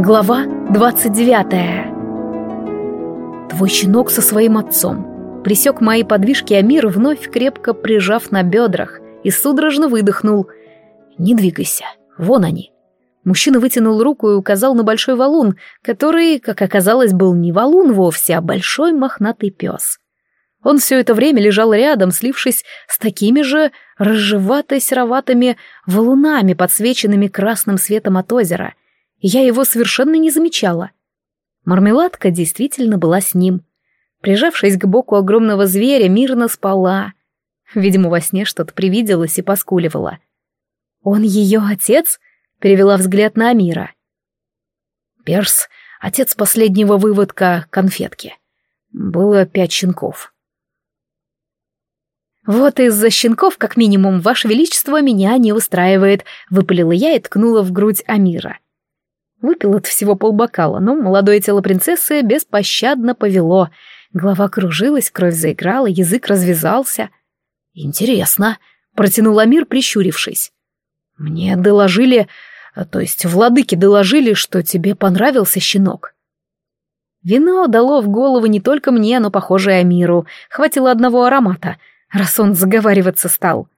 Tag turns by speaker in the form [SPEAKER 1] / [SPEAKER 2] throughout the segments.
[SPEAKER 1] Глава 29 Твой щенок со своим отцом. Присек мои подвижки Амир, вновь крепко прижав на бедрах, и судорожно выдохнул. «Не двигайся, вон они». Мужчина вытянул руку и указал на большой валун, который, как оказалось, был не валун вовсе, а большой мохнатый пес. Он все это время лежал рядом, слившись с такими же рыжевато-сероватыми валунами, подсвеченными красным светом от озера — я его совершенно не замечала. Мармеладка действительно была с ним. Прижавшись к боку огромного зверя, мирно спала. Видимо, во сне что-то привиделось и поскуливала. «Он ее отец?» — перевела взгляд на Амира. «Перс — отец последнего выводка конфетки. Было пять щенков». «Вот из-за щенков, как минимум, ваше величество меня не устраивает», — выпалила я и ткнула в грудь Амира. Выпил от всего полбокала, но молодое тело принцессы беспощадно повело. Голова кружилась, кровь заиграла, язык развязался. «Интересно», — протянул Амир, прищурившись. «Мне доложили, то есть владыки доложили, что тебе понравился щенок». Вино дало в голову не только мне, но, похоже, Амиру. Хватило одного аромата, раз он заговариваться стал.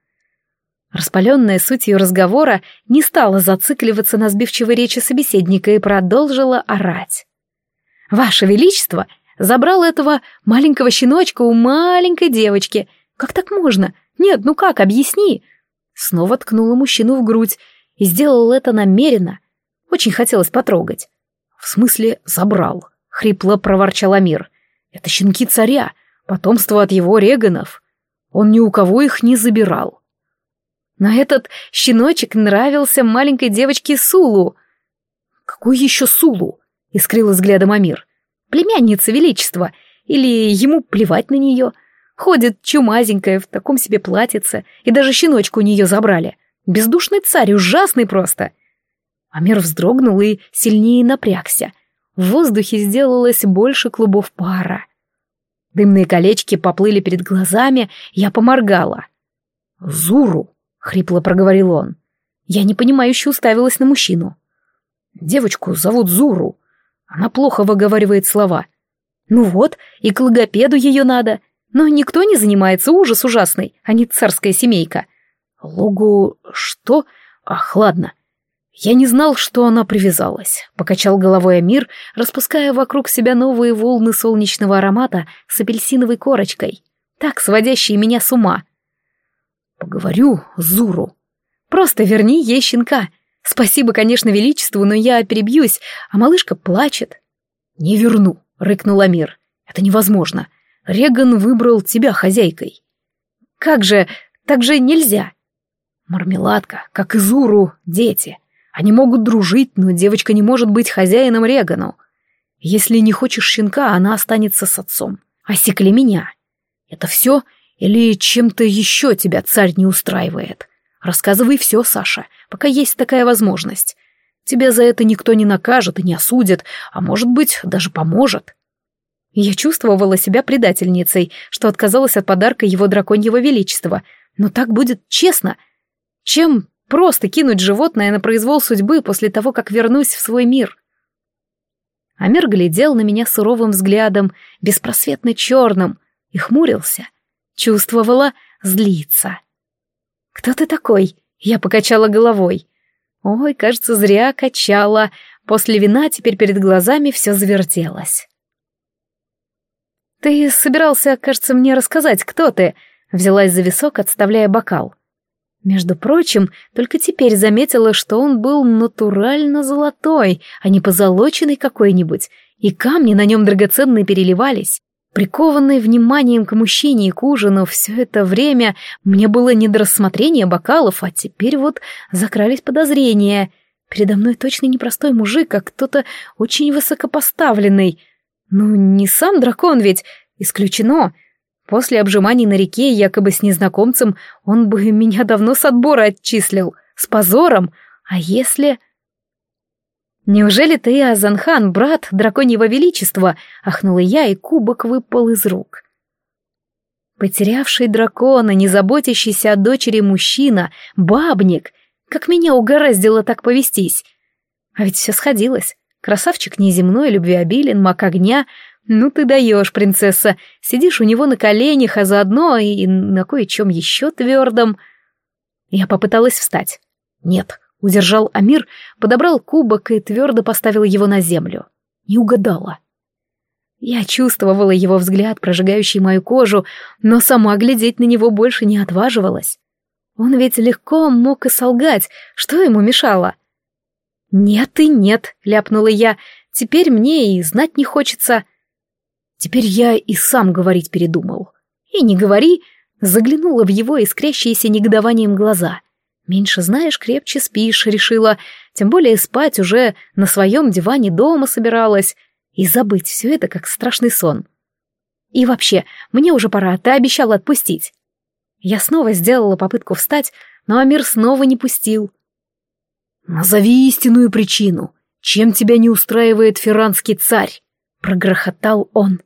[SPEAKER 1] Распаленная сутью разговора не стала зацикливаться на сбивчивой речи собеседника и продолжила орать. «Ваше Величество забрал этого маленького щеночка у маленькой девочки. Как так можно? Нет, ну как, объясни!» Снова ткнула мужчину в грудь и сделал это намеренно. Очень хотелось потрогать. «В смысле, забрал», — хрипло проворчал Амир. «Это щенки царя, потомство от его реганов. Он ни у кого их не забирал». Но этот щеночек нравился маленькой девочке Сулу. «Какой еще Сулу?» — искрил взглядом Амир. «Племянница Величества. Или ему плевать на нее. Ходит чумазенькая в таком себе платьице, и даже щеночку у нее забрали. Бездушный царь, ужасный просто». Амир вздрогнул и сильнее напрягся. В воздухе сделалось больше клубов пара. Дымные колечки поплыли перед глазами, я поморгала. «Зуру!» — хрипло проговорил он. Я непонимающе уставилась на мужчину. «Девочку зовут Зуру. Она плохо выговаривает слова. Ну вот, и к логопеду ее надо. Но никто не занимается, ужас ужасный, а не царская семейка. Логу... что? Ах, ладно. Я не знал, что она привязалась. Покачал головой Амир, распуская вокруг себя новые волны солнечного аромата с апельсиновой корочкой, так сводящие меня с ума. Поговорю с Зуру. Просто верни ей щенка. Спасибо, конечно, величеству, но я перебьюсь, а малышка плачет. Не верну, рыкнул Амир. Это невозможно. Реган выбрал тебя хозяйкой. Как же, так же нельзя. Мармеладка, как и Зуру, дети. Они могут дружить, но девочка не может быть хозяином Регану. Если не хочешь щенка, она останется с отцом. Осекли меня. Это все или чем-то еще тебя царь не устраивает? Рассказывай все, Саша, пока есть такая возможность. Тебя за это никто не накажет и не осудит, а может быть, даже поможет. Я чувствовала себя предательницей, что отказалась от подарка его драконьего величества. Но так будет честно. Чем просто кинуть животное на произвол судьбы после того, как вернусь в свой мир? Амир глядел на меня суровым взглядом, беспросветно черным, и хмурился — Чувствовала, злиться. «Кто ты такой?» Я покачала головой. Ой, кажется, зря качала. После вина теперь перед глазами все завертелось. «Ты собирался, кажется, мне рассказать, кто ты?» Взялась за висок, отставляя бокал. Между прочим, только теперь заметила, что он был натурально золотой, а не позолоченный какой-нибудь, и камни на нем драгоценные переливались. Прикованный вниманием к мужчине и к ужину, все это время мне было не до рассмотрения бокалов, а теперь вот закрались подозрения. Передо мной точно не простой мужик, а кто-то очень высокопоставленный. Ну, не сам дракон ведь, исключено. После обжиманий на реке, якобы с незнакомцем, он бы меня давно с отбора отчислил. С позором. А если... «Неужели ты, Азанхан, брат драконьего величества?» — ахнула я, и кубок выпал из рук. Потерявший дракона, не заботящийся о дочери мужчина, бабник, как меня угораздило так повестись. А ведь все сходилось. Красавчик неземной, любвеобилен, маг огня. Ну ты даешь, принцесса. Сидишь у него на коленях, а заодно и на кое-чем еще твердом. Я попыталась встать. Нет, удержал Амир, подобрал кубок и твердо поставил его на землю. Не угадала. Я чувствовала его взгляд, прожигающий мою кожу, но сама глядеть на него больше не отваживалась. Он ведь легко мог и солгать, что ему мешало? «Нет и нет», — ляпнула я, — «теперь мне и знать не хочется». Теперь я и сам говорить передумал. И не говори, заглянула в его искрящиеся негодованием глаза. «Меньше знаешь, крепче спишь», — решила, тем более спать уже на своем диване дома собиралась, и забыть все это как страшный сон. И вообще, мне уже пора, ты обещал отпустить. Я снова сделала попытку встать, но Амир снова не пустил. «Назови истинную причину. Чем тебя не устраивает ферранский царь?» — прогрохотал он.